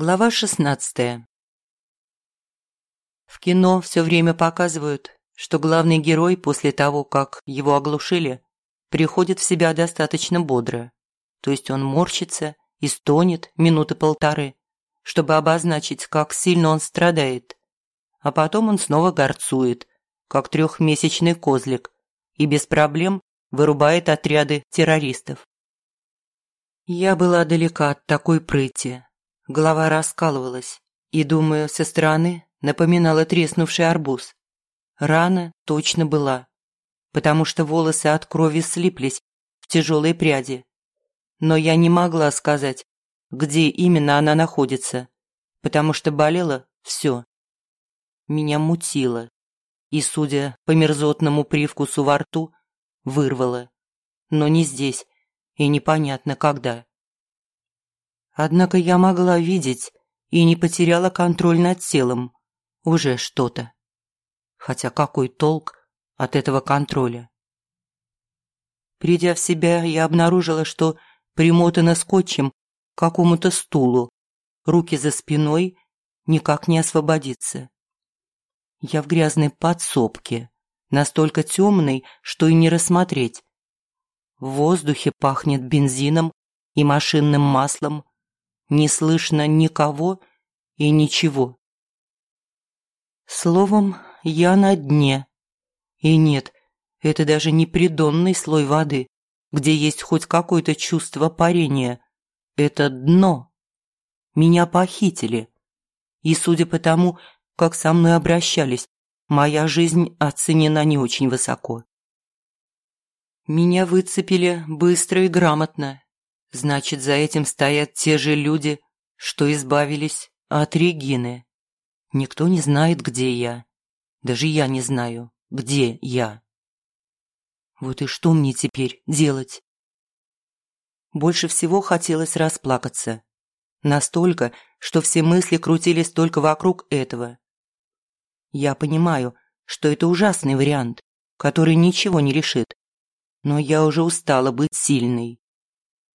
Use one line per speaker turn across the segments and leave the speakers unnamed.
Глава 16. В кино все время показывают, что главный герой после того, как его оглушили, приходит в себя достаточно бодро. То есть он морщится и стонет минуты полторы, чтобы обозначить, как сильно он страдает. А потом он снова горцует, как трехмесячный козлик, и без проблем вырубает отряды террористов. Я была далека от такой прыти, Голова раскалывалась и, думаю, со стороны напоминала треснувший арбуз. Рана точно была, потому что волосы от крови слиплись в тяжелые пряди. Но я не могла сказать, где именно она находится, потому что болело все. Меня мутило, и, судя по мерзотному привкусу во рту, вырвало. Но не здесь, и непонятно когда. Однако я могла видеть и не потеряла контроль над телом. Уже что-то. Хотя какой толк от этого контроля? Придя в себя, я обнаружила, что примотана скотчем к какому-то стулу, руки за спиной, никак не освободиться. Я в грязной подсобке, настолько темной, что и не рассмотреть. В воздухе пахнет бензином и машинным маслом, не слышно никого и ничего. Словом, я на дне. И нет, это даже не придонный слой воды, где есть хоть какое-то чувство парения. Это дно. Меня похитили. И судя по тому, как со мной обращались, моя жизнь оценена не очень высоко. Меня выцепили быстро и грамотно, Значит, за этим стоят те же люди, что избавились от Регины. Никто не знает, где я. Даже я не знаю, где я. Вот и что мне теперь делать? Больше всего хотелось расплакаться. Настолько, что все мысли крутились только вокруг этого. Я понимаю, что это ужасный вариант, который ничего не решит. Но я уже устала быть сильной.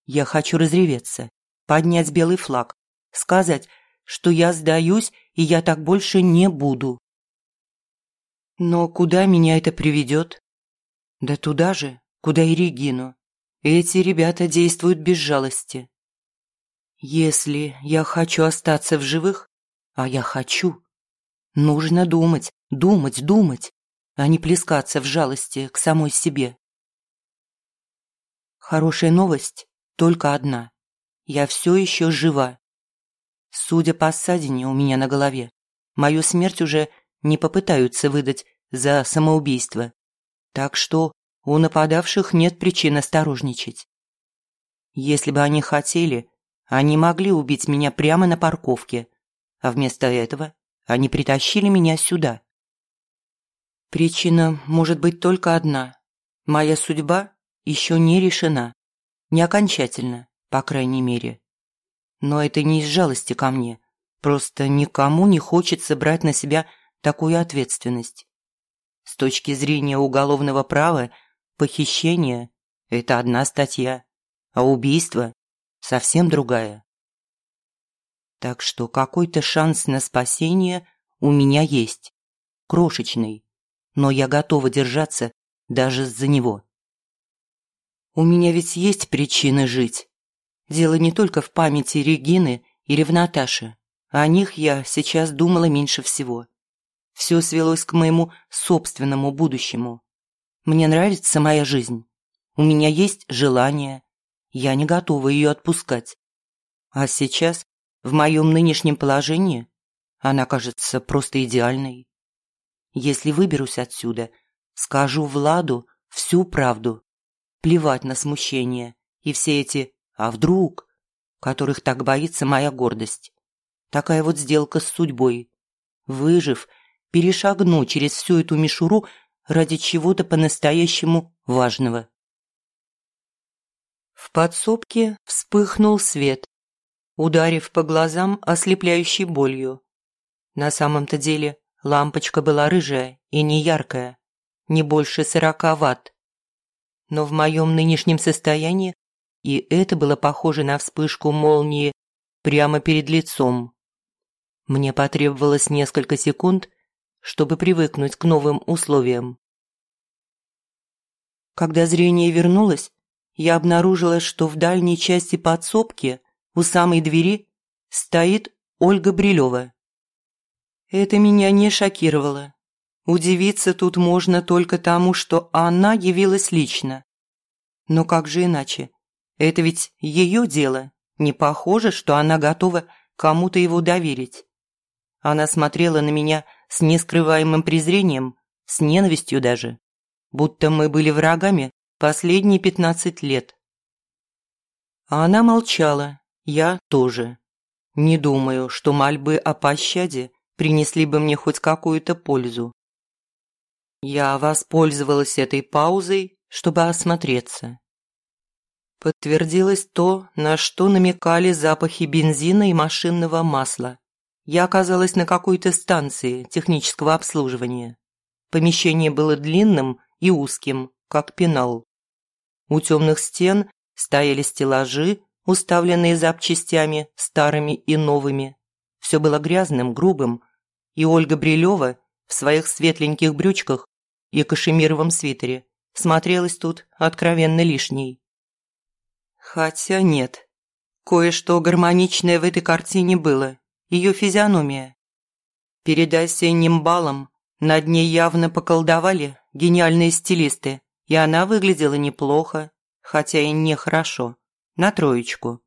Я хочу разреветься, поднять белый флаг, сказать, что я сдаюсь и я так больше не буду. Но куда меня это приведет? Да туда же, куда и Регину. Эти ребята действуют без жалости. Если я хочу остаться в живых, а я хочу, нужно думать, думать, думать, а не плескаться в жалости к самой себе. Хорошая новость только одна. Я все еще жива. Судя по ссадине у меня на голове, мою смерть уже не попытаются выдать за самоубийство. Так что у нападавших нет причин осторожничать. Если бы они хотели, они могли убить меня прямо на парковке, а вместо этого они притащили меня сюда. Причина может быть только одна. Моя судьба еще не решена. Не окончательно, по крайней мере. Но это не из жалости ко мне. Просто никому не хочется брать на себя такую ответственность. С точки зрения уголовного права, похищение – это одна статья, а убийство – совсем другая. Так что какой-то шанс на спасение у меня есть. Крошечный, но я готова держаться даже за него. У меня ведь есть причины жить. Дело не только в памяти Регины или в Наташе. О них я сейчас думала меньше всего. Все свелось к моему собственному будущему. Мне нравится моя жизнь. У меня есть желание. Я не готова ее отпускать. А сейчас, в моем нынешнем положении, она кажется просто идеальной. Если выберусь отсюда, скажу Владу всю правду плевать на смущение и все эти «а вдруг?», которых так боится моя гордость. Такая вот сделка с судьбой. Выжив, перешагну через всю эту мишуру ради чего-то по-настоящему важного. В подсобке вспыхнул свет, ударив по глазам ослепляющей болью. На самом-то деле лампочка была рыжая и не яркая, не больше сорока ватт но в моем нынешнем состоянии и это было похоже на вспышку молнии прямо перед лицом. Мне потребовалось несколько секунд, чтобы привыкнуть к новым условиям. Когда зрение вернулось, я обнаружила, что в дальней части подсобки, у самой двери, стоит Ольга Брилева. Это меня не шокировало. Удивиться тут можно только тому, что она явилась лично. Но как же иначе? Это ведь ее дело. Не похоже, что она готова кому-то его доверить. Она смотрела на меня с нескрываемым презрением, с ненавистью даже, будто мы были врагами последние пятнадцать лет. А она молчала, я тоже. Не думаю, что мольбы о пощаде принесли бы мне хоть какую-то пользу. Я воспользовалась этой паузой, чтобы осмотреться. Подтвердилось то, на что намекали запахи бензина и машинного масла. Я оказалась на какой-то станции технического обслуживания. Помещение было длинным и узким, как пенал. У темных стен стояли стеллажи, уставленные запчастями, старыми и новыми. Все было грязным, грубым, и Ольга Брилева в своих светленьких брючках и кашемировом свитере смотрелась тут откровенно лишней. Хотя нет, кое-что гармоничное в этой картине было, ее физиономия. Перед осенним балом над ней явно поколдовали гениальные стилисты, и она выглядела неплохо, хотя и нехорошо, на троечку.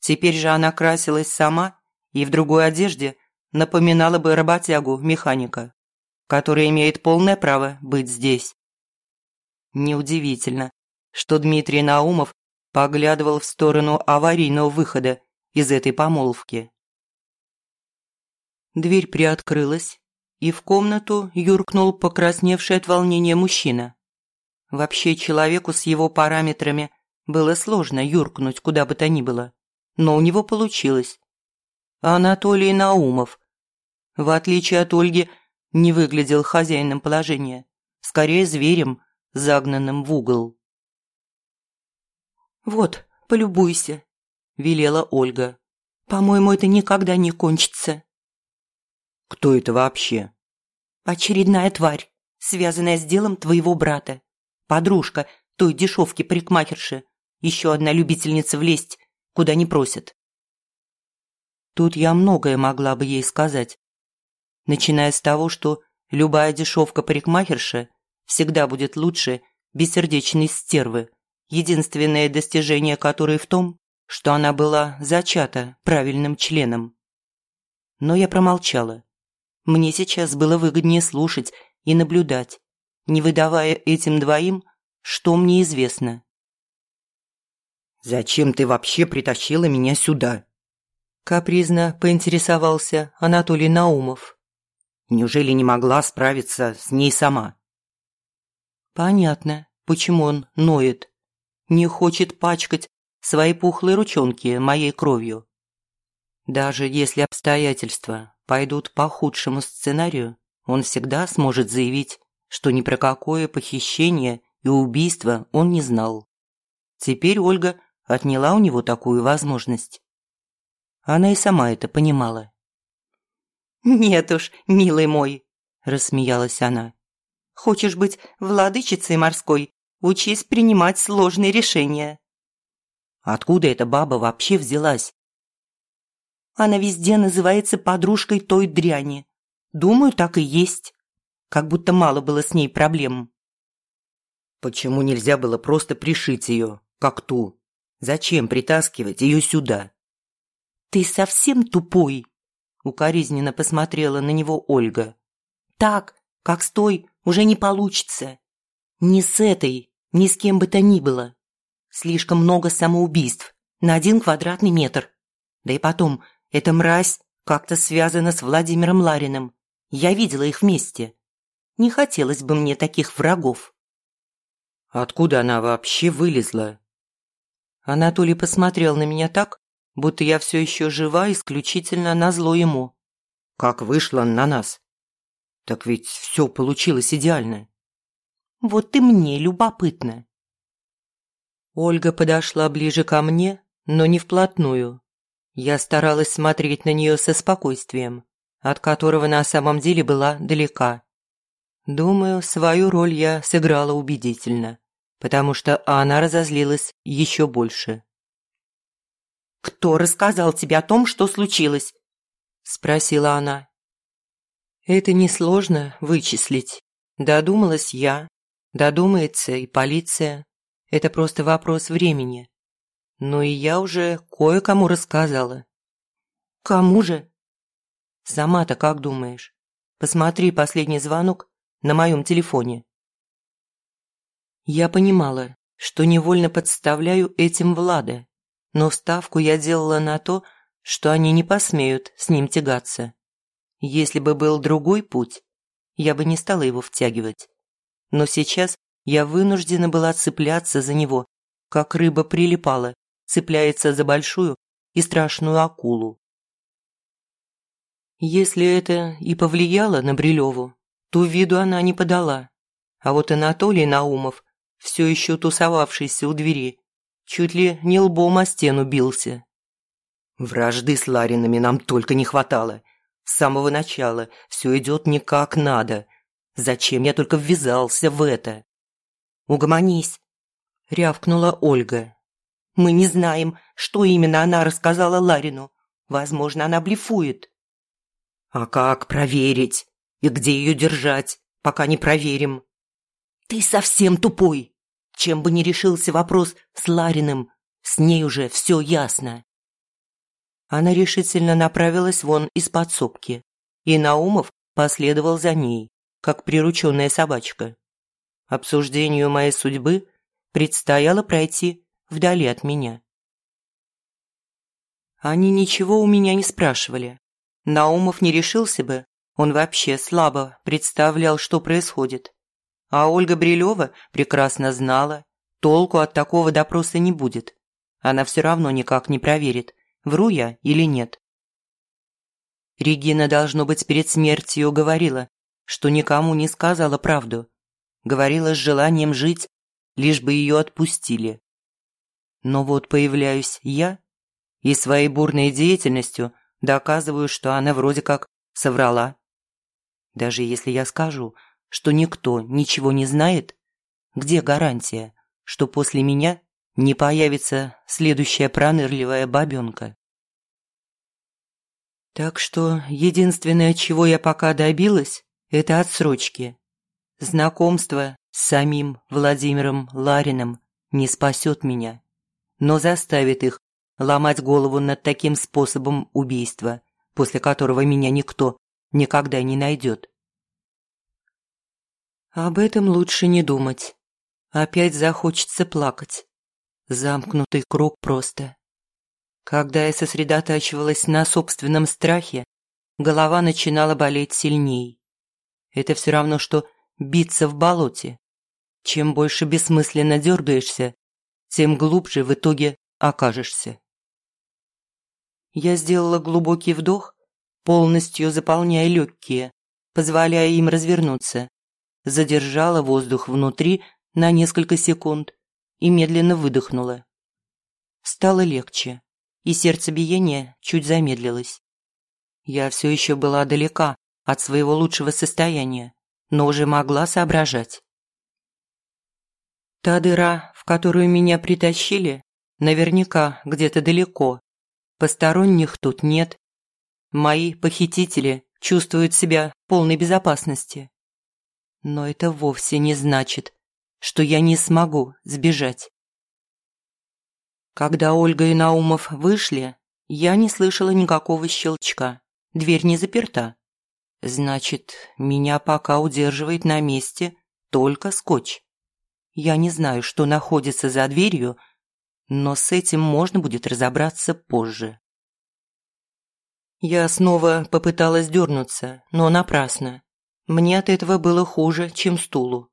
Теперь же она красилась сама и в другой одежде напоминала бы работягу-механика, который имеет полное право быть здесь. Неудивительно, что Дмитрий Наумов поглядывал в сторону аварийного выхода из этой помолвки. Дверь приоткрылась, и в комнату юркнул покрасневший от волнения мужчина. Вообще человеку с его параметрами было сложно юркнуть куда бы то ни было, но у него получилось. Анатолий Наумов, в отличие от Ольги, не выглядел хозяином положения, скорее зверем, загнанным в угол. «Вот, полюбуйся», – велела Ольга. «По-моему, это никогда не кончится».
«Кто это вообще?»
«Очередная тварь, связанная с делом твоего брата. Подружка той дешевки-парикмахерши. Еще одна любительница влезть, куда не просят». Тут я многое могла бы ей сказать. Начиная с того, что любая дешевка-парикмахерша всегда будет лучше бессердечной стервы, единственное достижение которой в том, что она была зачата правильным членом. Но я промолчала. Мне сейчас было выгоднее слушать и наблюдать, не выдавая этим двоим, что мне известно.
«Зачем ты вообще притащила меня сюда?»
Капризно поинтересовался Анатолий Наумов.
«Неужели не могла справиться с ней сама?»
«Понятно, почему он ноет не хочет пачкать свои пухлые ручонки моей кровью. Даже если обстоятельства пойдут по худшему сценарию, он всегда сможет заявить, что ни про какое похищение и убийство он не знал. Теперь Ольга отняла у него такую возможность. Она и сама это понимала. «Нет уж, милый мой», – рассмеялась она. «Хочешь быть владычицей морской, Учись принимать сложные решения».
«Откуда эта баба вообще взялась?»
«Она везде называется подружкой той дряни. Думаю, так и есть. Как будто мало было с ней проблем».
«Почему нельзя было просто пришить ее, как ту? Зачем притаскивать ее сюда?»
«Ты совсем тупой?» Укоризненно посмотрела на него Ольга. «Так, как с той, уже не получится. Не с этой, ни с кем бы то ни было. Слишком много самоубийств на один квадратный метр. Да и потом, эта мразь как-то связана с Владимиром Лариным. Я видела их вместе. Не хотелось бы мне таких врагов.
Откуда она вообще вылезла?
Анатолий посмотрел на меня так, будто я все еще жива исключительно на зло ему.
Как вышла на нас? Так ведь все получилось идеально.
Вот и мне любопытно. Ольга подошла ближе ко мне, но не вплотную. Я старалась смотреть на нее со спокойствием, от которого на самом деле была далека. Думаю, свою роль я сыграла убедительно, потому что она разозлилась еще больше.
«Кто рассказал тебе о том, что случилось?» – спросила она.
«Это несложно вычислить. Додумалась я, додумается и полиция. Это просто вопрос времени. Но и я уже кое-кому рассказала».
«Кому же?»
«Сама-то как думаешь? Посмотри последний звонок на моем телефоне». Я понимала, что невольно подставляю этим Влада, но ставку я делала на то, что они не посмеют с ним тягаться. Если бы был другой путь, я бы не стала его втягивать. Но сейчас я вынуждена была цепляться за него, как рыба прилипала, цепляется за большую и страшную акулу. Если это и повлияло на Брилеву, то виду она не подала. А вот Анатолий Наумов, все еще тусовавшийся у двери, чуть ли не лбом о стену бился.
Вражды с Ларинами нам только не хватало. С самого начала все идет не как надо. Зачем я только ввязался в это?
«Угомонись», – рявкнула Ольга.
«Мы не знаем, что именно она рассказала Ларину. Возможно, она блефует».
«А как проверить? И где ее держать, пока не проверим?»
«Ты совсем тупой. Чем бы ни решился вопрос с Лариным, с ней уже все ясно».
Она решительно направилась вон из подсобки, и Наумов последовал за ней, как прирученная собачка. Обсуждению моей судьбы предстояло пройти вдали от меня. Они ничего у меня не спрашивали. Наумов не решился бы, он вообще слабо представлял, что происходит. А Ольга Брилева прекрасно знала, толку от такого допроса не будет. Она все равно никак не проверит, вру я или нет. Регина, должно быть, перед смертью говорила, что никому не сказала правду. Говорила с желанием жить, лишь бы ее отпустили. Но вот появляюсь я и своей бурной деятельностью доказываю, что она вроде как соврала. Даже если я скажу, что никто ничего не знает, где гарантия, что после меня не появится следующая пронырливая бабенка. Так что единственное, чего я пока добилась, это отсрочки. Знакомство с самим Владимиром Лариным не спасет меня, но заставит их ломать голову над таким способом убийства, после которого меня никто никогда не найдет. Об этом лучше не думать. Опять захочется плакать. Замкнутый круг просто. Когда я сосредотачивалась на собственном страхе, голова начинала болеть сильней. Это все равно, что биться в болоте. Чем больше бессмысленно дергаешься, тем глубже в итоге окажешься. Я сделала глубокий вдох, полностью заполняя легкие, позволяя им развернуться. Задержала воздух внутри на несколько секунд и медленно выдохнула. Стало легче, и сердцебиение чуть замедлилось. Я все еще была далека от своего лучшего состояния, но уже могла соображать. Та дыра, в которую меня притащили, наверняка где-то далеко. Посторонних тут нет. Мои похитители чувствуют себя в полной безопасности. Но это вовсе не значит, что я не смогу сбежать. Когда Ольга и Наумов вышли, я не слышала никакого щелчка. Дверь не заперта. Значит, меня пока удерживает на месте только скотч. Я не знаю, что находится за дверью, но с этим можно будет разобраться позже. Я снова попыталась дернуться, но напрасно. Мне от этого было хуже, чем стулу.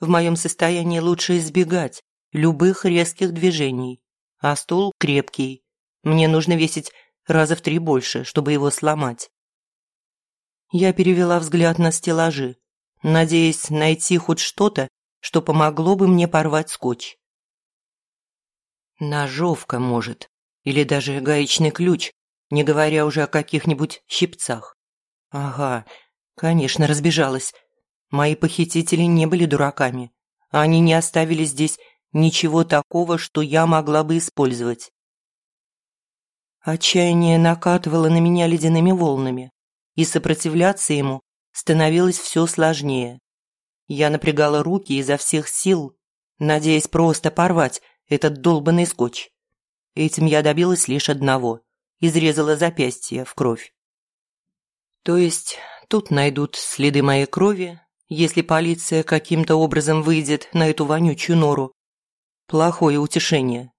В моем состоянии лучше избегать любых резких движений, а стул крепкий. Мне нужно весить раза в три больше, чтобы его сломать. Я перевела взгляд на стеллажи, надеясь найти хоть что-то, что помогло бы мне порвать скотч. Ножовка, может, или даже гаечный ключ не говоря уже о каких-нибудь щипцах. Ага, конечно, разбежалась. Мои похитители не были дураками. Они не оставили здесь ничего такого, что я могла бы использовать. Отчаяние накатывало на меня ледяными волнами, и сопротивляться ему становилось все сложнее. Я напрягала руки изо всех сил, надеясь просто порвать этот долбанный скотч. Этим я добилась лишь одного – изрезала запястье в кровь. То есть тут найдут следы моей крови, если полиция каким-то образом выйдет на эту вонючую нору. Плохое утешение.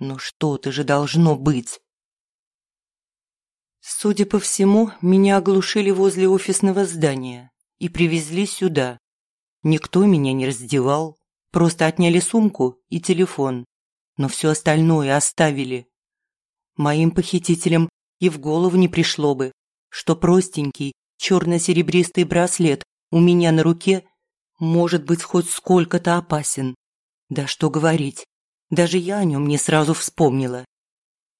Но что-то же должно быть. Судя по всему, меня оглушили возле офисного здания и привезли сюда. Никто меня не раздевал, просто отняли сумку и телефон, но все остальное оставили. Моим похитителям и в голову не пришло бы, что простенький черно-серебристый браслет у меня на руке может быть хоть сколько-то опасен. Да что говорить, даже я о нем не сразу вспомнила.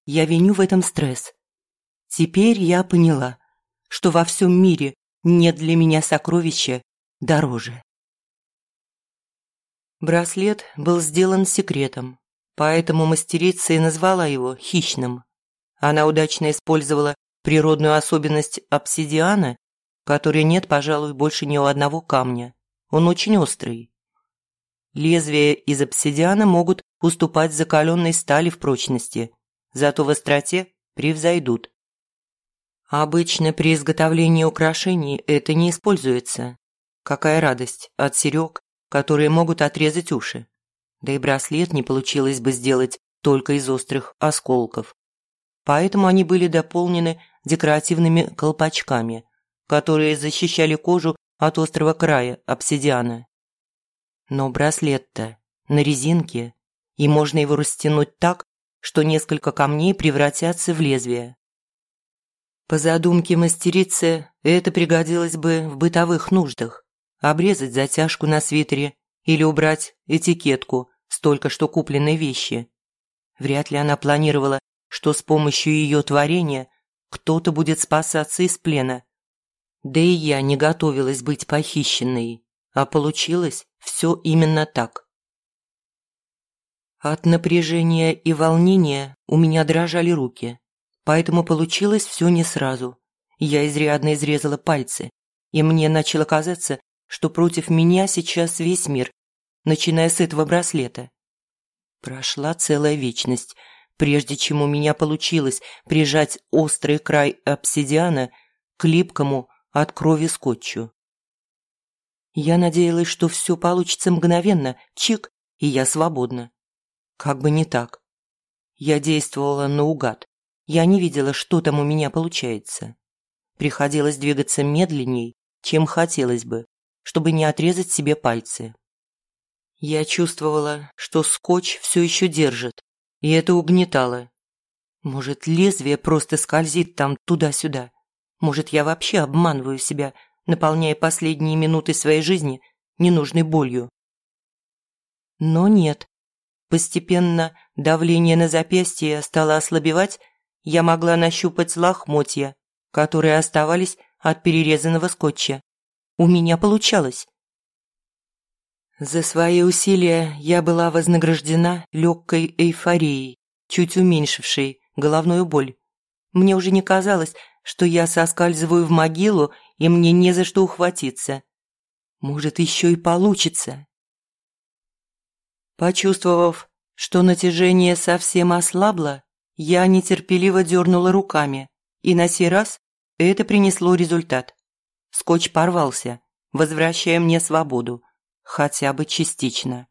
Я виню в этом стресс. Теперь я поняла, что во всем мире нет для меня сокровища дороже. Браслет был сделан секретом, поэтому мастерица и назвала его хищным. Она удачно использовала природную особенность обсидиана, которой нет, пожалуй, больше ни у одного камня. Он очень острый. Лезвия из обсидиана могут уступать закаленной стали в прочности, зато в остроте превзойдут. Обычно при изготовлении украшений это не используется. Какая радость от серег, которые могут отрезать уши. Да и браслет не получилось бы сделать только из острых осколков. Поэтому они были дополнены декоративными колпачками, которые защищали кожу от острого края обсидиана. Но браслет-то на резинке, и можно его растянуть так, что несколько камней превратятся в лезвие. По задумке мастерицы, это пригодилось бы в бытовых нуждах. Обрезать затяжку на свитере или убрать этикетку с только что купленной вещи. Вряд ли она планировала, что с помощью ее творения кто-то будет спасаться из плена. Да и я не готовилась быть похищенной, а получилось все именно так. От напряжения и волнения у меня дрожали руки поэтому получилось все не сразу. Я изрядно изрезала пальцы, и мне начало казаться, что против меня сейчас весь мир, начиная с этого браслета. Прошла целая вечность, прежде чем у меня получилось прижать острый край обсидиана к липкому от крови скотчу. Я надеялась, что все получится мгновенно, чик, и я свободна. Как бы не так. Я действовала наугад. Я не видела, что там у меня получается. Приходилось двигаться медленней, чем хотелось бы, чтобы не отрезать себе пальцы. Я чувствовала, что скотч все еще держит, и это угнетало. Может, лезвие просто скользит там туда-сюда. Может, я вообще обманываю себя, наполняя последние минуты своей жизни ненужной болью. Но нет. Постепенно давление на запястье стало ослабевать, я могла нащупать лохмотья, которые оставались от перерезанного скотча. У меня получалось. За свои усилия я была вознаграждена легкой эйфорией, чуть уменьшившей головную боль. Мне уже не казалось, что я соскальзываю в могилу, и мне не за что ухватиться. Может, еще и получится. Почувствовав, что натяжение совсем ослабло, я нетерпеливо дернула руками, и на сей раз это принесло результат. Скотч порвался, возвращая мне свободу, хотя бы частично.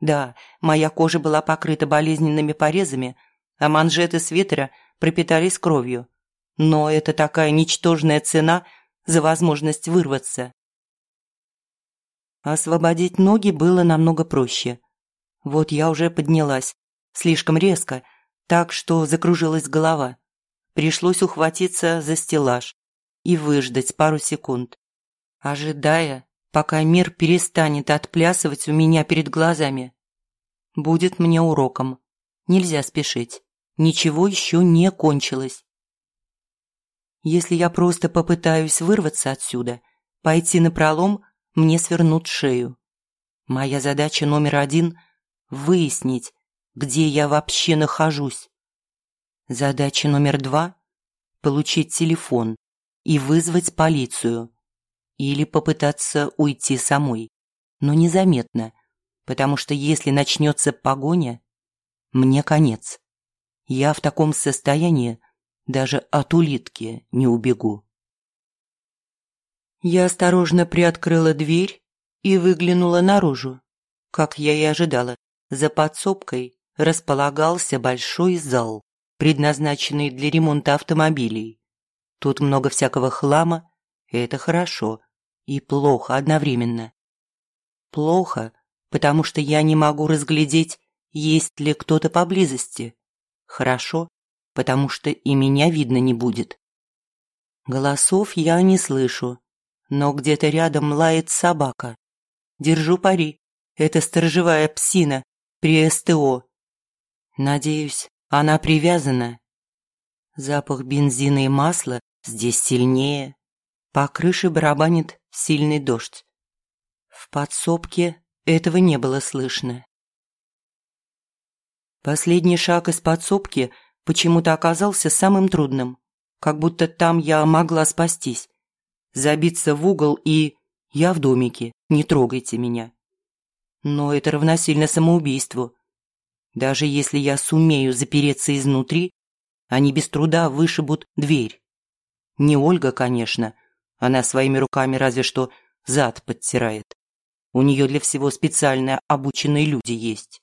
Да, моя кожа была покрыта болезненными порезами, а манжеты свитера пропитались кровью. Но это такая ничтожная цена за возможность вырваться. Освободить ноги было намного проще. Вот я уже поднялась, слишком резко – так что закружилась голова. Пришлось ухватиться за стеллаж и выждать пару секунд, ожидая, пока мир перестанет отплясывать у меня перед глазами. Будет мне уроком. Нельзя спешить. Ничего еще не кончилось. Если я просто попытаюсь вырваться отсюда, пойти на пролом, мне свернут шею. Моя задача номер один – выяснить, где я вообще нахожусь. Задача номер два – получить телефон и вызвать полицию. Или попытаться уйти самой, но незаметно, потому что если начнется погоня, мне конец. Я в таком состоянии даже от улитки не убегу. Я осторожно приоткрыла дверь и выглянула наружу. Как я и ожидала, за подсобкой располагался большой зал, предназначенный для ремонта автомобилей. Тут много всякого хлама, и это хорошо, и плохо одновременно. Плохо, потому что я не могу разглядеть, есть ли кто-то поблизости. Хорошо, потому что и меня видно не будет. Голосов я не слышу, но где-то рядом лает собака. Держу пари, это сторожевая псина при СТО. Надеюсь, она привязана. Запах бензина и масла здесь сильнее. По крыше барабанит сильный дождь. В подсобке этого не было слышно. Последний шаг из подсобки почему-то оказался самым трудным, как будто там я могла спастись. Забиться в угол и «я в домике, не трогайте меня». Но это равносильно самоубийству. Даже если я сумею запереться изнутри, они без труда вышибут дверь. Не Ольга, конечно, она своими руками разве что зад подтирает. У нее для всего специально обученные люди есть.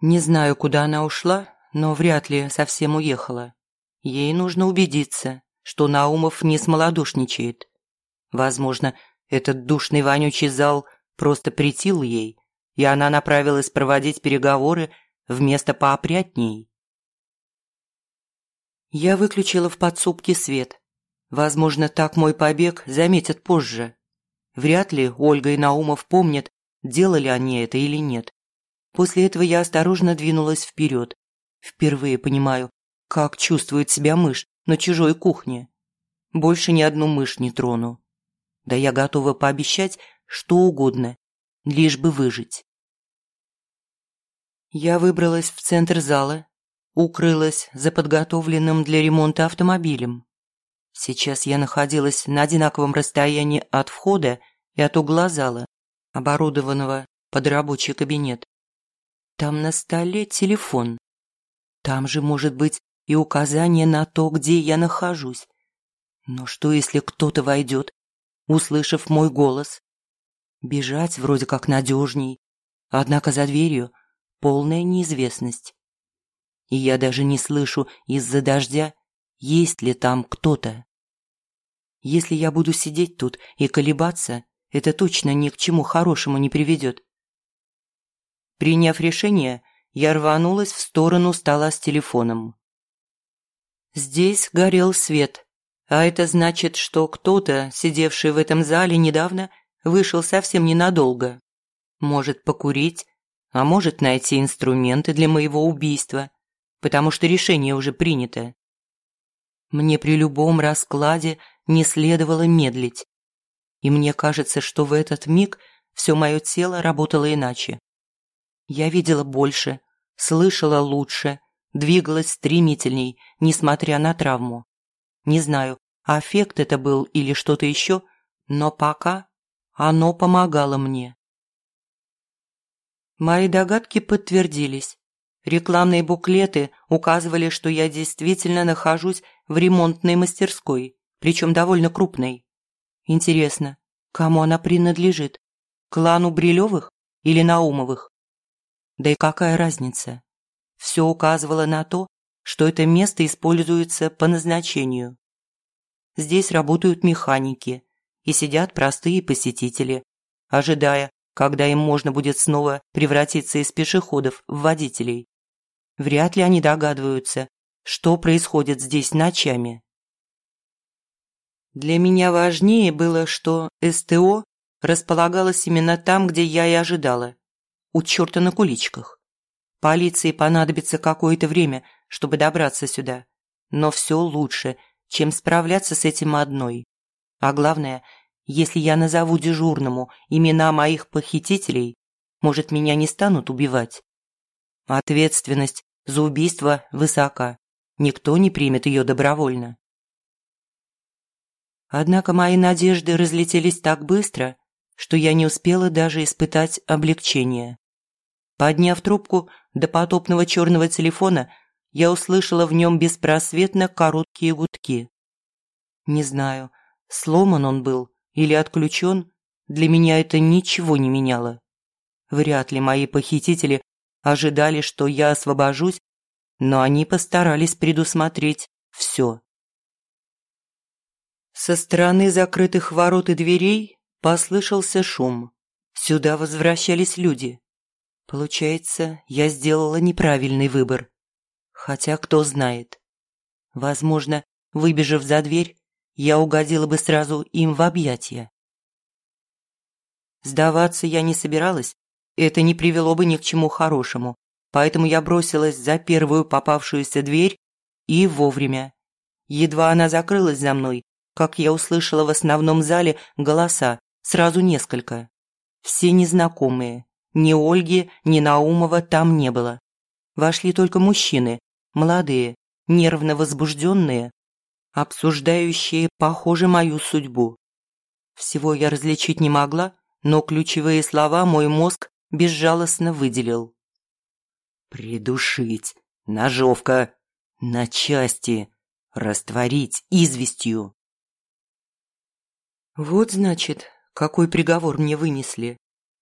Не знаю, куда она ушла, но вряд ли совсем уехала. Ей нужно убедиться, что Наумов не смолодушничает. Возможно, этот душный вонючий зал просто притил ей, и она направилась проводить переговоры вместо поопрятней. Я выключила в подсобке свет. Возможно, так мой побег заметят позже. Вряд ли Ольга и Наумов помнят, делали они это или нет. После этого я осторожно двинулась вперед. Впервые понимаю, как чувствует себя мышь на чужой кухне. Больше ни одну мышь не трону. Да я готова пообещать что угодно, лишь бы выжить. Я выбралась в центр зала, укрылась за подготовленным для ремонта автомобилем. Сейчас я находилась на одинаковом расстоянии от входа и от угла зала, оборудованного под рабочий кабинет. Там на столе телефон. Там же может быть и указание на то, где я нахожусь. Но что, если кто-то войдет, услышав мой голос? Бежать вроде как надежней, однако за дверью полная неизвестность. И я даже не слышу из-за дождя, есть ли там кто-то. Если я буду сидеть тут и колебаться, это точно ни к чему хорошему не приведет. Приняв решение, я рванулась в сторону стола с телефоном. Здесь горел свет, а это значит, что кто-то, сидевший в этом зале недавно, вышел совсем ненадолго. Может покурить, а может найти инструменты для моего убийства, потому что решение уже принято. Мне при любом раскладе не следовало медлить. И мне кажется, что в этот миг все мое тело работало иначе. Я видела больше, слышала лучше, двигалась стремительней, несмотря на травму. Не знаю, аффект это был или что-то еще, но пока оно помогало мне. Мои догадки подтвердились. Рекламные буклеты указывали, что я действительно нахожусь в ремонтной мастерской, причем довольно крупной. Интересно, кому она принадлежит? Клану Брилевых или Наумовых? Да и какая разница? Все указывало на то, что это место используется по назначению. Здесь работают механики и сидят простые посетители, ожидая, когда им можно будет снова превратиться из пешеходов в водителей. Вряд ли они догадываются, что происходит здесь ночами. Для меня важнее было, что СТО располагалось именно там, где я и ожидала у черта на куличках. Полиции понадобится какое-то время, чтобы добраться сюда. Но все лучше, чем справляться с этим одной. А главное, если я назову дежурному имена моих похитителей, может, меня не станут убивать. Ответственность за убийство высока. Никто не примет ее добровольно. Однако мои надежды разлетелись так быстро, что я не успела даже испытать облегчение. Подняв трубку до потопного черного телефона, я услышала в нем беспросветно короткие гудки. Не знаю, сломан он был или отключен, для меня это ничего не меняло. Вряд ли мои похитители ожидали, что я освобожусь, но они постарались предусмотреть все. Со стороны закрытых ворот и дверей послышался шум. Сюда возвращались люди. Получается, я сделала неправильный выбор. Хотя кто знает. Возможно, выбежав за дверь, я угодила бы сразу им в объятия. Сдаваться я не собиралась, это не привело бы ни к чему хорошему, поэтому я бросилась за первую попавшуюся дверь и вовремя. Едва она закрылась за мной, как я услышала в основном зале голоса, сразу несколько. Все незнакомые. Ни Ольги, ни Наумова там не было. Вошли только мужчины, молодые, нервно возбужденные, обсуждающие, похоже, мою судьбу. Всего я различить не могла, но ключевые слова мой мозг безжалостно выделил. «Придушить! Ножовка! На части! Растворить известью!» Вот, значит, какой приговор мне вынесли.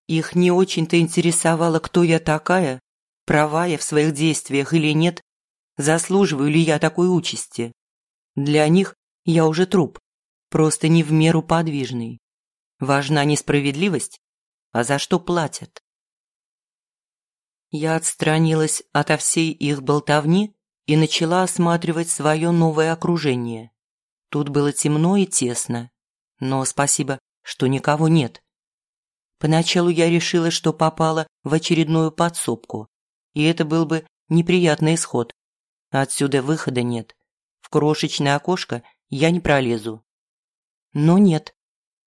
Их не очень-то интересовало, кто я такая, права я в своих действиях или нет, заслуживаю ли я такой участи. Для них я уже труп, просто не в меру подвижный. Важна несправедливость, а за что платят? Я отстранилась ото всей их болтовни и начала осматривать свое новое окружение. Тут было темно и тесно, но спасибо, что никого нет. Поначалу я решила, что попала в очередную подсобку, и это был бы неприятный исход. Отсюда выхода нет. В крошечное окошко я не пролезу. Но нет.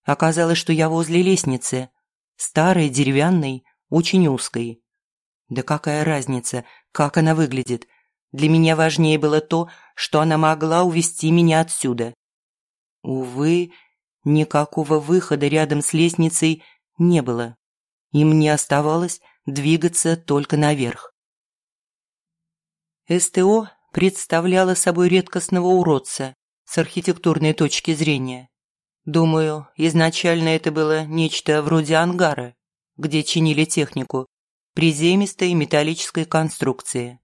Оказалось, что я возле лестницы. Старой, деревянной, очень узкой. Да какая разница, как она выглядит. Для меня важнее было то, что она могла увести меня отсюда. Увы, никакого выхода рядом с лестницей не было. И мне оставалось двигаться только наверх. СТО представляла собой редкостного уродца с архитектурной точки зрения. Думаю, изначально это было нечто вроде ангара, где чинили технику, приземистой металлической конструкции.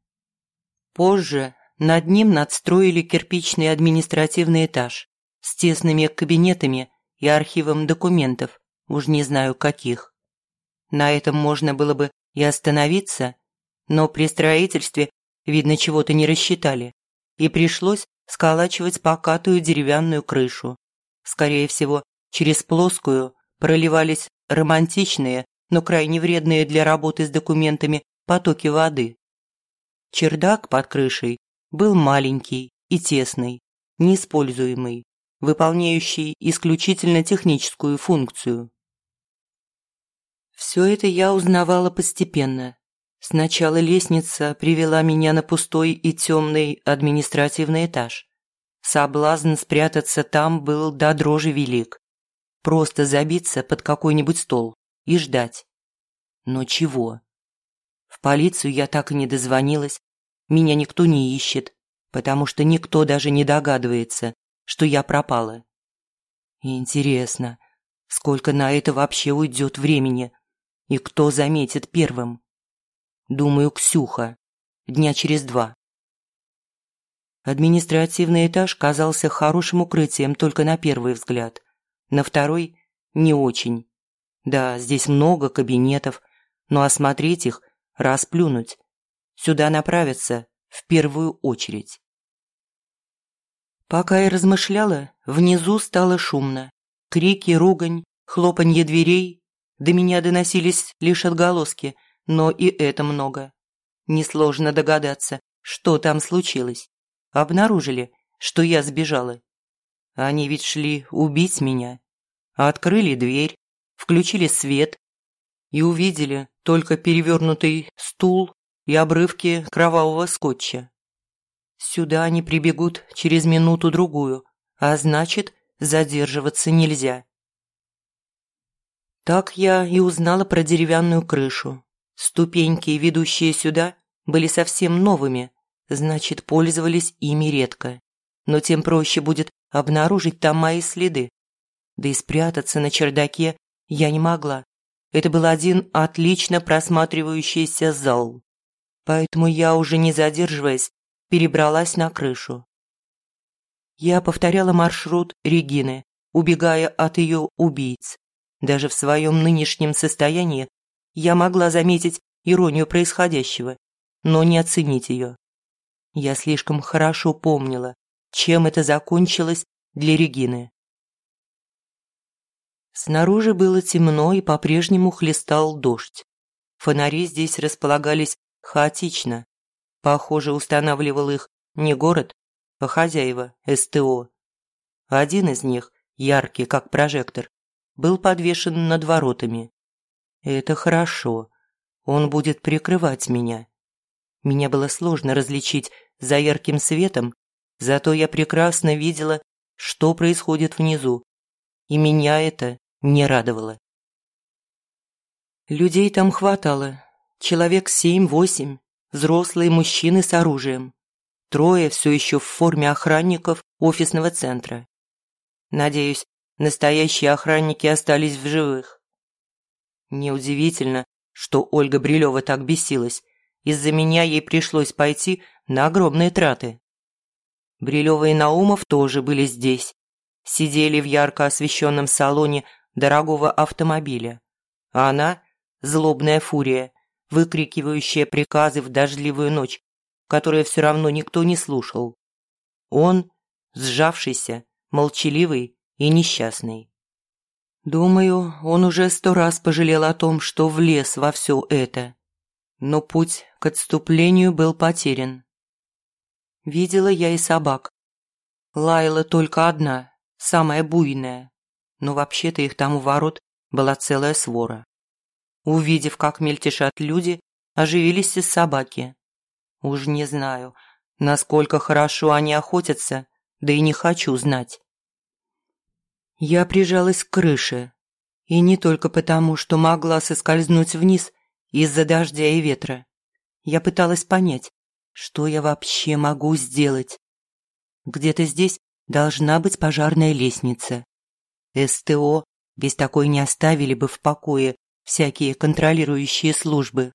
Позже над ним надстроили кирпичный административный этаж с тесными кабинетами и архивом документов, уж не знаю каких. На этом можно было бы и остановиться, но при строительстве, видно, чего-то не рассчитали, и пришлось сколачивать покатую деревянную крышу. Скорее всего, через плоскую проливались романтичные, но крайне вредные для работы с документами потоки воды. Чердак под крышей был маленький и тесный, неиспользуемый, выполняющий исключительно техническую функцию. Все это я узнавала постепенно. Сначала лестница привела меня на пустой и темный административный этаж. Соблазн спрятаться там был до дрожи велик. Просто забиться под какой-нибудь стол и ждать. Но чего? В полицию я так и не дозвонилась. Меня никто не ищет, потому что никто даже не догадывается, что я пропала. Интересно, сколько на это вообще уйдет времени? И кто заметит первым? Думаю, Ксюха. Дня через два. Административный этаж казался хорошим укрытием только на первый взгляд. На второй – не очень. Да, здесь много кабинетов, но осмотреть их – расплюнуть. Сюда направятся в первую очередь. Пока я размышляла, внизу стало шумно. Крики, ругань, хлопанье дверей. До меня доносились лишь отголоски, но и это много. Несложно догадаться, что там случилось. Обнаружили, что я сбежала Они ведь шли убить меня. Открыли дверь, включили свет и увидели только перевернутый стул и обрывки кровавого скотча. Сюда они прибегут через минуту-другую, а значит, задерживаться нельзя. Так я и узнала про деревянную крышу. Ступеньки, ведущие сюда, были совсем новыми, значит, пользовались ими редко. Но тем проще будет обнаружить там мои следы. Да и спрятаться на чердаке я не могла. Это был один отлично просматривающийся зал. Поэтому я, уже не задерживаясь, перебралась на крышу. Я повторяла маршрут Регины, убегая от ее убийц. Даже в своем нынешнем состоянии я могла заметить иронию происходящего, но не оценить ее. Я слишком хорошо помнила, чем это закончилось для Регины. Снаружи было темно и по-прежнему хлестал дождь. Фонари здесь располагались хаотично. Похоже, устанавливал их не город, а хозяева СТО. Один из них, яркий как прожектор, был подвешен над воротами. Это хорошо. Он будет прикрывать меня. Меня было сложно различить за ярким светом, зато я прекрасно видела, что происходит внизу, и меня это не радовало. Людей там хватало, человек семь-восемь, взрослые мужчины с оружием. Трое все еще в форме охранников офисного центра. Надеюсь, настоящие охранники остались в живых. Неудивительно, что Ольга Брилева так бесилась. Из-за меня ей пришлось пойти на огромные траты. Брилева и Наумов тоже были здесь. Сидели в ярко освещенном салоне дорогого автомобиля. А она, злобная фурия, выкрикивающая приказы в дождливую ночь, которые все равно никто не слушал. Он, сжавшийся, молчаливый и несчастный. Думаю, он уже сто раз пожалел о том, что влез во все это. Но путь к отступлению был потерян. Видела я и собак. Лаяла только одна, самая буйная, но вообще-то их там у ворот была целая свора. Увидев, как мельтешат люди, оживились и собаки. Уж не знаю, насколько хорошо они охотятся, да и не хочу знать. Я прижалась к крыше, и не только потому, что могла соскользнуть вниз из-за дождя и ветра. Я пыталась понять, что я вообще могу сделать. Где-то здесь должна быть пожарная лестница. СТО без такой не оставили бы в покое всякие контролирующие службы.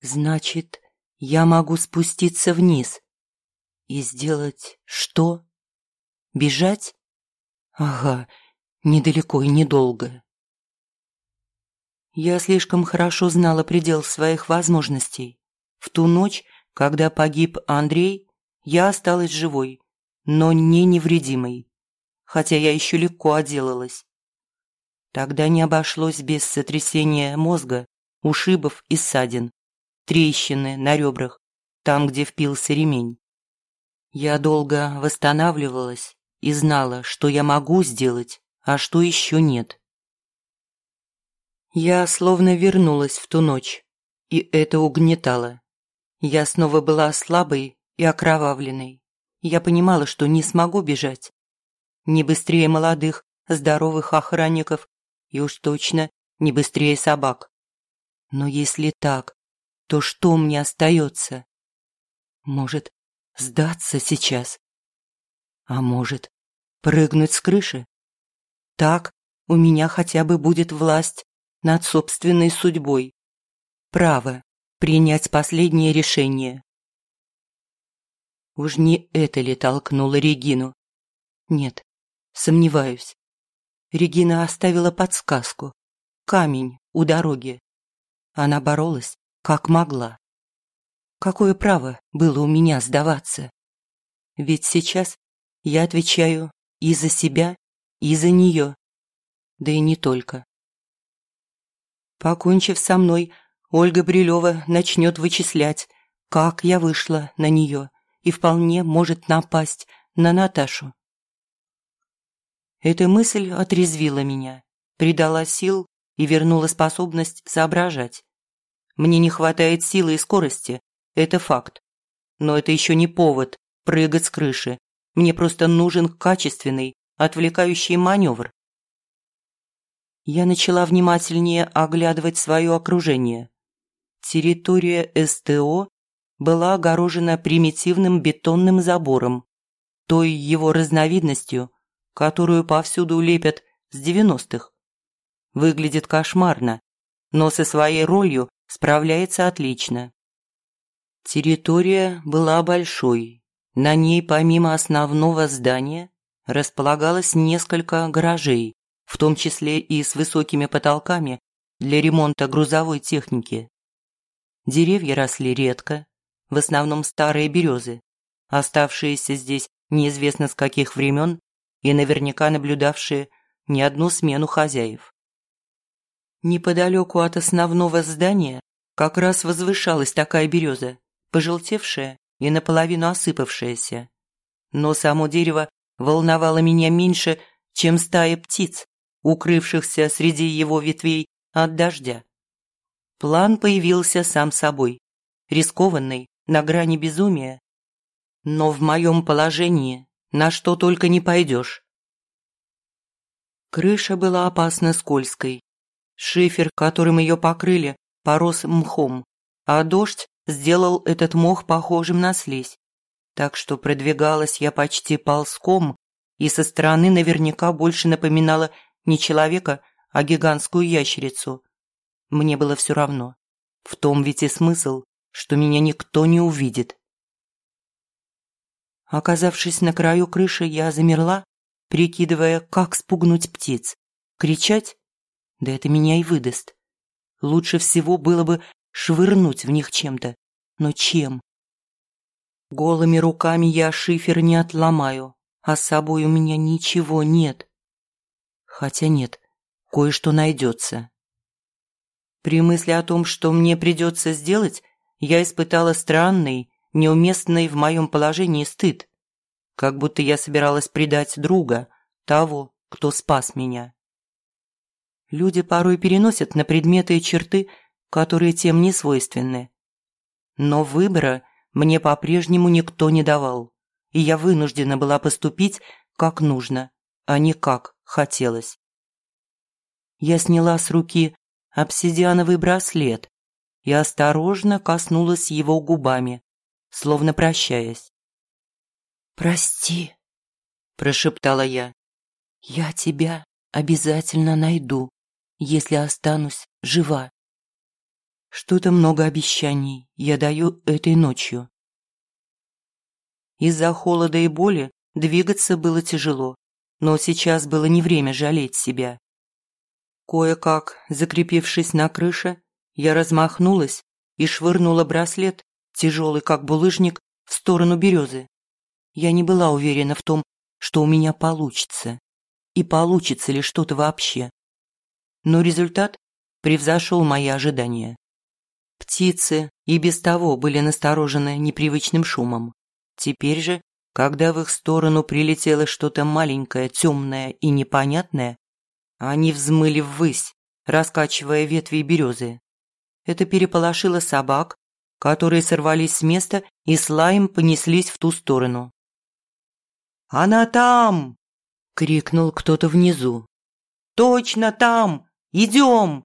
Значит, я могу спуститься вниз. И сделать что? Бежать? Ага, недалеко и недолго. Я слишком хорошо знала предел своих возможностей. В ту ночь, когда погиб Андрей, я осталась живой, но не невредимой, хотя я еще легко отделалась. Тогда не обошлось без сотрясения мозга, ушибов и ссадин трещины на ребрах, там, где впился ремень. Я долго восстанавливалась и знала, что я могу сделать, а что еще нет. Я словно вернулась в ту ночь, и это угнетало. Я снова была слабой и окровавленной. Я понимала, что не смогу бежать. Не быстрее молодых, здоровых охранников и уж точно не быстрее собак. Но если так, то что мне остается? Может, сдаться сейчас? А может, прыгнуть с крыши? Так у меня хотя бы будет власть над собственной судьбой. Право принять последнее решение. Уж не это ли толкнуло Регину? Нет, сомневаюсь. Регина оставила подсказку. Камень у дороги. Она боролась как могла. Какое право было у меня сдаваться? Ведь сейчас я отвечаю и за себя, и за нее. Да и не только. Покончив со мной, Ольга Брилева начнет вычислять, как я вышла на нее и вполне может напасть на Наташу. Эта мысль отрезвила меня, придала сил и вернула способность соображать. Мне не хватает силы и скорости, это факт. Но это еще не повод прыгать с крыши. Мне просто нужен качественный, отвлекающий маневр. Я начала внимательнее оглядывать свое окружение. Территория СТО была огорожена примитивным бетонным забором, той его разновидностью, которую повсюду лепят с 90-х. Выглядит кошмарно, но со своей ролью справляется отлично. Территория была большой. На ней помимо основного здания располагалось несколько гаражей, в том числе и с высокими потолками для ремонта грузовой техники. Деревья росли редко, в основном старые березы, оставшиеся здесь неизвестно с каких времен и наверняка наблюдавшие не одну смену хозяев. Неподалеку от основного здания как раз возвышалась такая береза, пожелтевшая и наполовину осыпавшаяся. Но само дерево волновало меня меньше, чем стая птиц, укрывшихся среди его ветвей от дождя. План появился сам собой, рискованный, на грани безумия. Но в моем положении на что только не пойдешь. Крыша была опасно скользкой. Шифер, которым ее покрыли, порос мхом, а дождь сделал этот мох похожим на слизь. Так что продвигалась я почти ползком и со стороны наверняка больше напоминала не человека, а гигантскую ящерицу. Мне было все равно. В том ведь и смысл, что меня никто не увидит. Оказавшись на краю крыши, я замерла, прикидывая, как спугнуть птиц. Кричать? Да это меня и выдаст. Лучше всего было бы швырнуть в них чем-то. Но чем? Голыми руками я шифер не отломаю, а с собой у меня ничего нет. Хотя нет, кое-что найдется. При мысли о том, что мне придется сделать, я испытала странный, неуместный в моем положении стыд. Как будто я собиралась предать друга, того, кто спас меня. Люди порой переносят на предметы и черты, которые тем не свойственны. Но выбора мне по-прежнему никто не давал, и я вынуждена была поступить как нужно, а не как хотелось. Я сняла с руки обсидиановый браслет и осторожно коснулась его губами, словно прощаясь. «Прости», – прошептала я. «Я тебя обязательно найду, если останусь жива». Что-то много обещаний я даю этой ночью. Из-за холода и боли двигаться было тяжело, но сейчас было не время жалеть себя. Кое-как, закрепившись на крыше, я размахнулась и швырнула браслет, тяжелый как булыжник, в сторону березы. Я не была уверена в том, что у меня получится. И получится ли что-то вообще. Но результат превзошел мои ожидания. Птицы и без того были насторожены непривычным шумом. Теперь же, когда в их сторону прилетело что-то маленькое, темное и непонятное, они взмыли ввысь, раскачивая ветви березы. Это переполошило собак, которые сорвались с места и с лаем понеслись в ту сторону. «Она там!» – крикнул кто-то внизу. «Точно там! Идем!»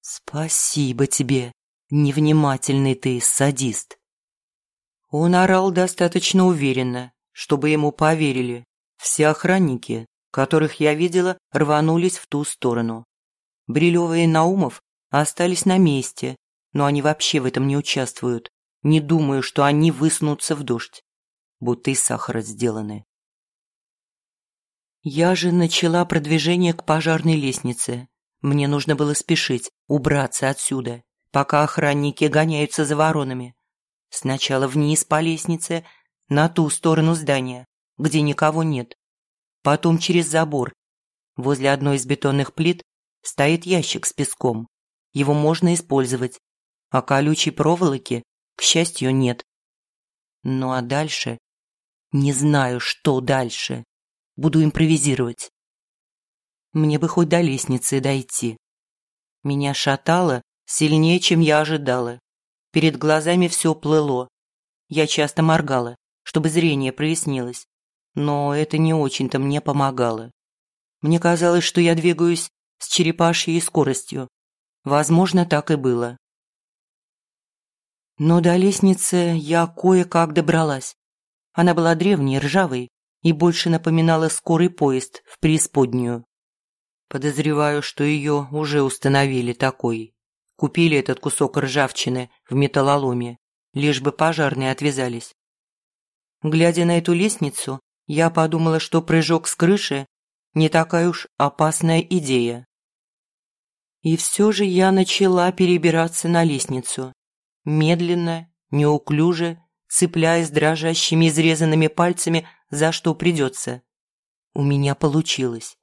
«Спасибо тебе, невнимательный ты садист!» Он орал достаточно уверенно, чтобы ему поверили. Все охранники, которых я видела, рванулись в ту сторону. Брилёва и Наумов остались на месте, но они вообще в этом не участвуют. Не думаю, что они высунутся в дождь будто из сахара сделаны. Я же начала продвижение к пожарной лестнице. Мне нужно было спешить, убраться отсюда, пока охранники гоняются за воронами. Сначала вниз по лестнице, на ту сторону здания, где никого нет. Потом через забор. Возле одной из бетонных плит стоит ящик с песком. Его можно использовать, а колючей проволоки, к счастью, нет. Ну а дальше не знаю, что дальше. буду импровизировать. Мне бы хоть до лестницы дойти. Меня шатало сильнее, чем я ожидала. Перед глазами все плыло. Я часто моргала, чтобы зрение прояснилось. Но это не очень-то мне помогало. Мне казалось, что я двигаюсь с черепашьей скоростью. Возможно, так и было. Но до лестницы я кое-как добралась. Она была древней, ржавой и больше напоминала скорый поезд в преисподнюю. Подозреваю, что ее уже установили такой. Купили этот кусок ржавчины в металлоломе, лишь бы пожарные отвязались. Глядя на эту лестницу, я подумала, что прыжок с крыши не такая уж опасная идея. И все же я начала перебираться на лестницу. Медленно, неуклюже, цепляясь дрожащими изрезанными пальцами за что придется. У меня получилось.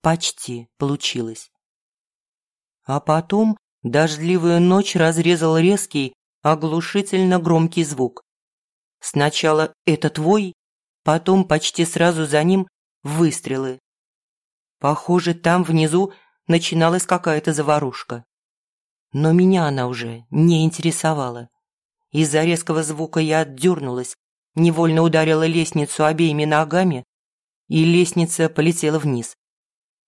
Почти получилось. А потом Дождливую ночь разрезал резкий, оглушительно громкий звук. Сначала это твой, потом почти сразу за ним выстрелы. Похоже, там внизу начиналась какая-то заварушка. Но меня она уже не интересовала. Из-за резкого звука я отдернулась, невольно ударила лестницу обеими ногами, и лестница полетела вниз.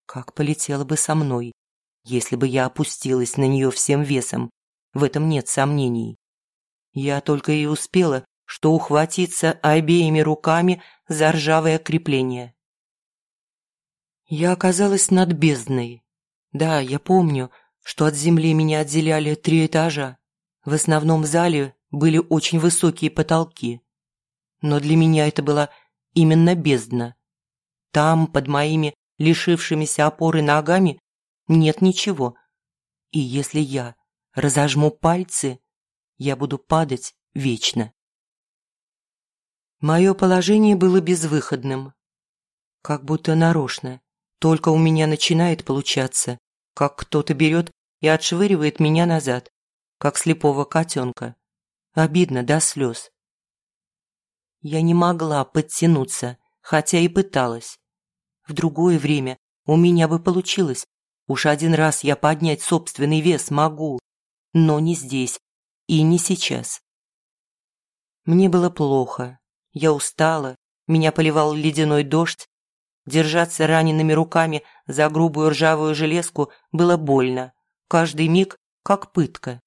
Как полетела бы со мной, если бы я опустилась на нее всем весом, в этом нет сомнений. Я только и успела, что ухватиться обеими руками за ржавое крепление. Я оказалась над бездной. Да, я помню, что от земли меня отделяли три этажа. В основном зале были очень высокие потолки. Но для меня это была именно бездна. Там, под моими лишившимися опоры ногами, нет ничего. И если я разожму пальцы, я буду падать вечно. Мое положение было безвыходным. Как будто нарочно. Только у меня начинает получаться, как кто-то берет и отшвыривает меня назад, как слепого котенка. Обидно до слез. Я не могла подтянуться, хотя и пыталась. В другое время у меня бы получилось, Уж один раз я поднять собственный вес могу, но не здесь и не сейчас. Мне было плохо, я устала, меня поливал ледяной дождь. Держаться ранеными руками за грубую ржавую железку было больно, каждый миг как пытка.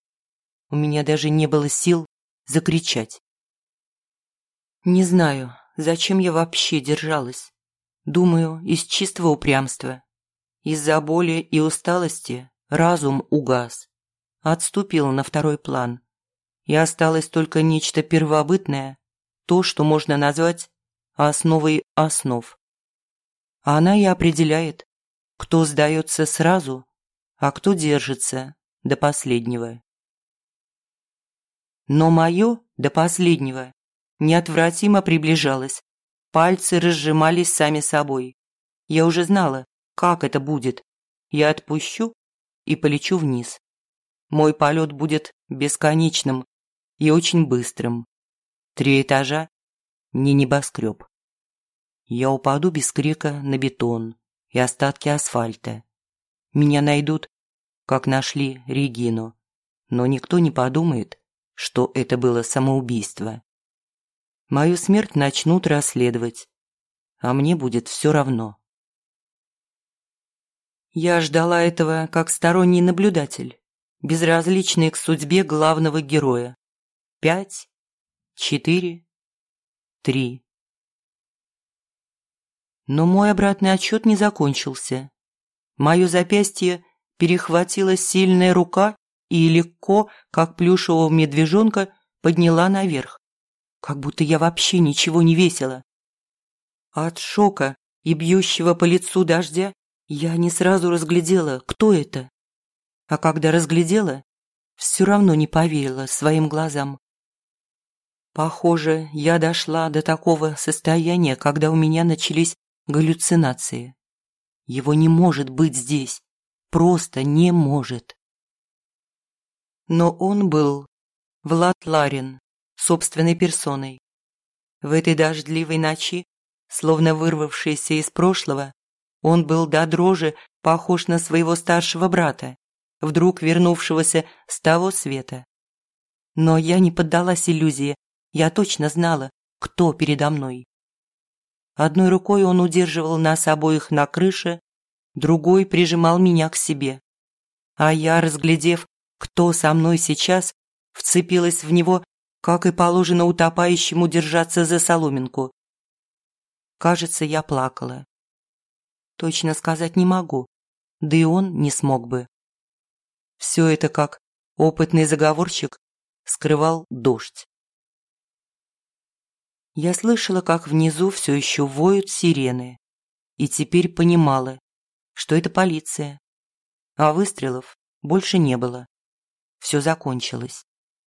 У меня даже не было сил закричать. Не знаю, зачем я вообще держалась. Думаю, из чистого упрямства. Из-за боли и усталости разум угас, отступил на второй план. И осталось только нечто первобытное, то, что можно назвать основой основ. Она и определяет, кто сдается сразу, а кто держится до последнего. Но мое до последнего неотвратимо приближалось. Пальцы разжимались сами собой. Я уже знала, как это будет? Я отпущу и полечу вниз. Мой полет будет бесконечным и очень быстрым. Три этажа – не небоскреб. Я упаду без крика на бетон и остатки асфальта. Меня найдут, как нашли Регину, но никто не подумает, что это было самоубийство. Мою смерть начнут расследовать, а мне будет все равно. Я ждала этого как сторонний наблюдатель, безразличный к судьбе главного героя. Пять, четыре, три. Но мой обратный отчет не закончился. Мое запястье перехватила сильная рука и легко, как плюшевого медвежонка, подняла наверх, как будто я вообще ничего не весила. От шока и бьющего по лицу дождя я не сразу разглядела, кто это. А когда разглядела, все равно не поверила своим глазам. Похоже, я дошла до такого состояния, когда у меня начались галлюцинации. Его не может быть здесь. Просто не может. Но он был Влад Ларин, собственной персоной. В этой дождливой ночи словно вырвавшийся из прошлого, он был до дрожи похож на своего старшего брата, вдруг вернувшегося с того света. Но я не поддалась иллюзии, я точно знала, кто передо мной. Одной рукой он удерживал нас обоих на крыше, другой прижимал меня к себе. А я, разглядев, кто со мной сейчас, вцепилась в него, как и положено утопающему держаться за соломинку. Кажется, я плакала. Точно сказать не могу, да и он не смог бы. Все это как опытный заговорщик скрывал дождь. Я слышала, как внизу все еще воют сирены, и теперь понимала, что это полиция. А выстрелов больше не было. Все закончилось.